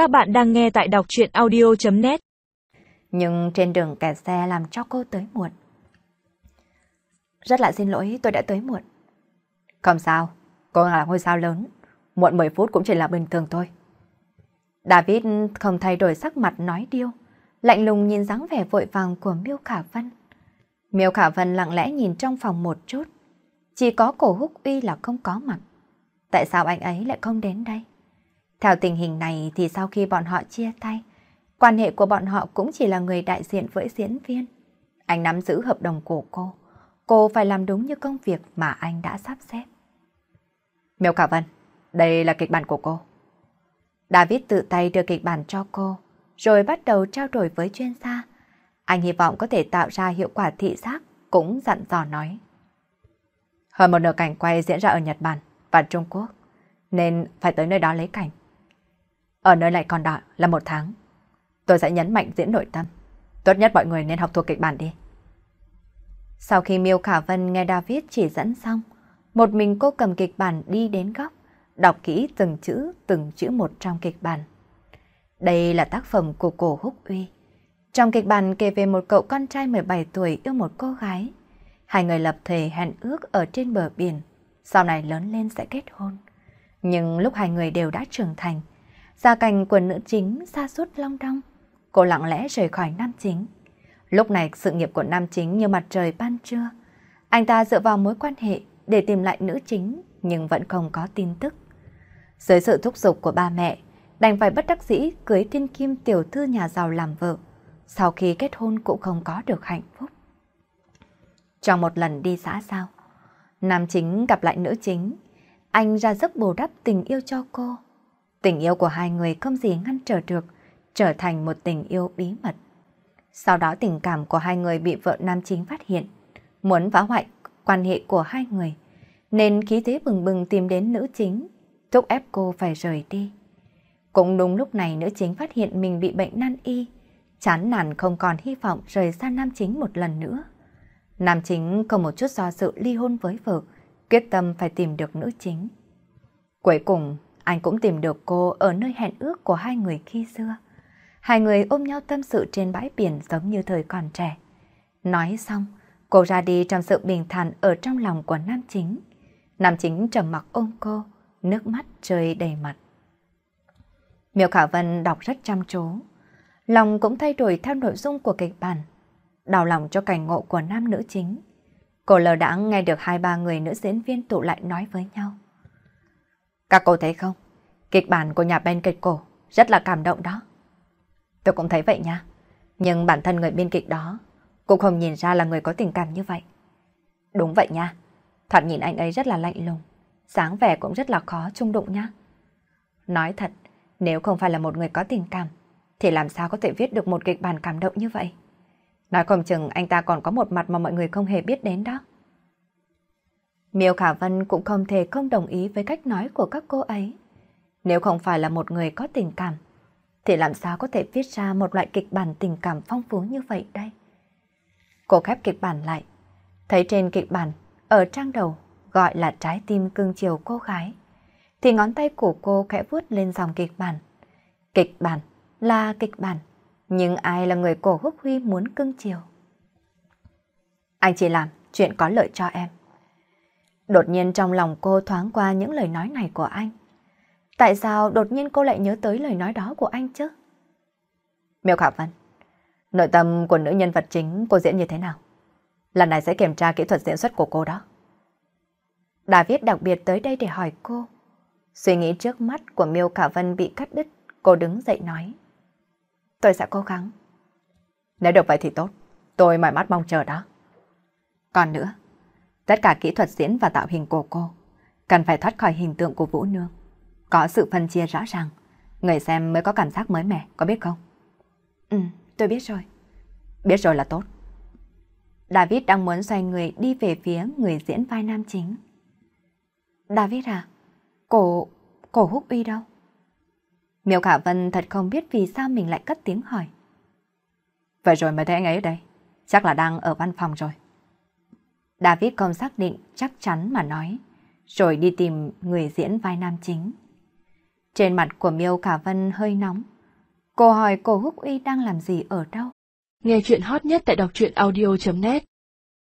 Các bạn đang nghe tại đọc chuyện audio.net Nhưng trên đường kẹt xe làm cho cô tới muộn. Rất là xin lỗi tôi đã tới muộn. Không sao, cô là ngôi sao lớn. Muộn 10 phút cũng chỉ là bình thường thôi. David không thay đổi sắc mặt nói điêu. Lạnh lùng nhìn dáng vẻ vội vàng của Miêu Khả Vân. Miêu Khả Vân lặng lẽ nhìn trong phòng một chút. Chỉ có cổ húc uy là không có mặt. Tại sao anh ấy lại không đến đây? Theo tình hình này thì sau khi bọn họ chia tay, quan hệ của bọn họ cũng chỉ là người đại diện với diễn viên. Anh nắm giữ hợp đồng của cô. Cô phải làm đúng như công việc mà anh đã sắp xếp. Miêu Cả Vân, đây là kịch bản của cô. David tự tay đưa kịch bản cho cô, rồi bắt đầu trao đổi với chuyên gia. Anh hy vọng có thể tạo ra hiệu quả thị giác, cũng dặn dò nói. Hơn một nửa cảnh quay diễn ra ở Nhật Bản và Trung Quốc, nên phải tới nơi đó lấy cảnh. Ở nơi lại còn đợi là một tháng. Tôi sẽ nhấn mạnh diễn nội tâm. Tốt nhất mọi người nên học thuộc kịch bản đi. Sau khi Miêu Khả Vân nghe David chỉ dẫn xong, một mình cô cầm kịch bản đi đến góc, đọc kỹ từng chữ, từng chữ một trong kịch bản. Đây là tác phẩm của cổ Húc Uy. Trong kịch bản kể về một cậu con trai 17 tuổi yêu một cô gái. Hai người lập thề hẹn ước ở trên bờ biển, sau này lớn lên sẽ kết hôn. Nhưng lúc hai người đều đã trưởng thành, gia cảnh của nữ chính xa suốt long đong. Cô lặng lẽ rời khỏi nam chính. Lúc này sự nghiệp của nam chính như mặt trời ban trưa. Anh ta dựa vào mối quan hệ để tìm lại nữ chính nhưng vẫn không có tin tức. Dưới sự thúc giục của ba mẹ, đành phải bất đắc dĩ cưới thiên kim tiểu thư nhà giàu làm vợ. Sau khi kết hôn cũng không có được hạnh phúc. Trong một lần đi xã giao, nam chính gặp lại nữ chính. Anh ra giấc bù đắp tình yêu cho cô. Tình yêu của hai người không gì ngăn trở được, trở thành một tình yêu bí mật. Sau đó tình cảm của hai người bị vợ nam chính phát hiện, muốn phá hoại quan hệ của hai người, nên khí thế bừng bừng tìm đến nữ chính, thúc ép cô phải rời đi. Cũng đúng lúc này nữ chính phát hiện mình bị bệnh nan y, chán nản không còn hy vọng rời xa nam chính một lần nữa. Nam chính không một chút do dự ly hôn với vợ, quyết tâm phải tìm được nữ chính. Cuối cùng, anh cũng tìm được cô ở nơi hẹn ước của hai người khi xưa. Hai người ôm nhau tâm sự trên bãi biển giống như thời còn trẻ. Nói xong, cô ra đi trong sự bình thản ở trong lòng của nam chính. Nam chính trầm mặc ôm cô, nước mắt rơi đầy mặt. Miêu Khả Vân đọc rất chăm chú. Lòng cũng thay đổi theo nội dung của kịch bản. Đau lòng cho cảnh ngộ của nam nữ chính. Cô lờ đã nghe được hai ba người nữ diễn viên tụ lại nói với nhau. Các cô thấy không? Kịch bản của nhà bên kịch cổ rất là cảm động đó. Tôi cũng thấy vậy nha. Nhưng bản thân người biên kịch đó cũng không nhìn ra là người có tình cảm như vậy. Đúng vậy nha. Thoạt nhìn anh ấy rất là lạnh lùng. sáng vẻ cũng rất là khó trung đụng nha. Nói thật, nếu không phải là một người có tình cảm, thì làm sao có thể viết được một kịch bản cảm động như vậy? Nói không chừng anh ta còn có một mặt mà mọi người không hề biết đến đó. Miêu Khả Vân cũng không thể không đồng ý với cách nói của các cô ấy. Nếu không phải là một người có tình cảm, thì làm sao có thể viết ra một loại kịch bản tình cảm phong phú như vậy đây? Cô khép kịch bản lại, thấy trên kịch bản, ở trang đầu, gọi là trái tim cưng chiều cô gái, thì ngón tay của cô khẽ vuốt lên dòng kịch bản. Kịch bản là kịch bản, nhưng ai là người cổ húc huy muốn cưng chiều? Anh chỉ làm chuyện có lợi cho em. Đột nhiên trong lòng cô thoáng qua những lời nói này của anh. Tại sao đột nhiên cô lại nhớ tới lời nói đó của anh chứ? Miêu Khả Vân, nội tâm của nữ nhân vật chính cô diễn như thế nào? Lần này sẽ kiểm tra kỹ thuật diễn xuất của cô đó. David đặc biệt tới đây để hỏi cô. Suy nghĩ trước mắt của Miêu Khả Vân bị cắt đứt, cô đứng dậy nói. Tôi sẽ cố gắng. Nếu được vậy thì tốt, tôi mỏi mắt mong chờ đó. Còn nữa, tất cả kỹ thuật diễn và tạo hình của cô cần phải thoát khỏi hình tượng của Vũ Nương. Có sự phân chia rõ ràng, người xem mới có cảm giác mới mẻ, có biết không? Ừ, tôi biết rồi. Biết rồi là tốt. David đang muốn xoay người đi về phía người diễn vai nam chính. David à, cổ, cổ húc uy đâu? Miêu Khả Vân thật không biết vì sao mình lại cất tiếng hỏi. Vậy rồi mới thấy anh ấy ở đây, chắc là đang ở văn phòng rồi. David không xác định chắc chắn mà nói, rồi đi tìm người diễn vai nam chính. Trên mặt của Miêu Cả Vân hơi nóng. Cô hỏi cô Húc Uy đang làm gì ở đâu? Nghe chuyện hot nhất tại đọc truyện audio.net